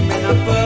me put.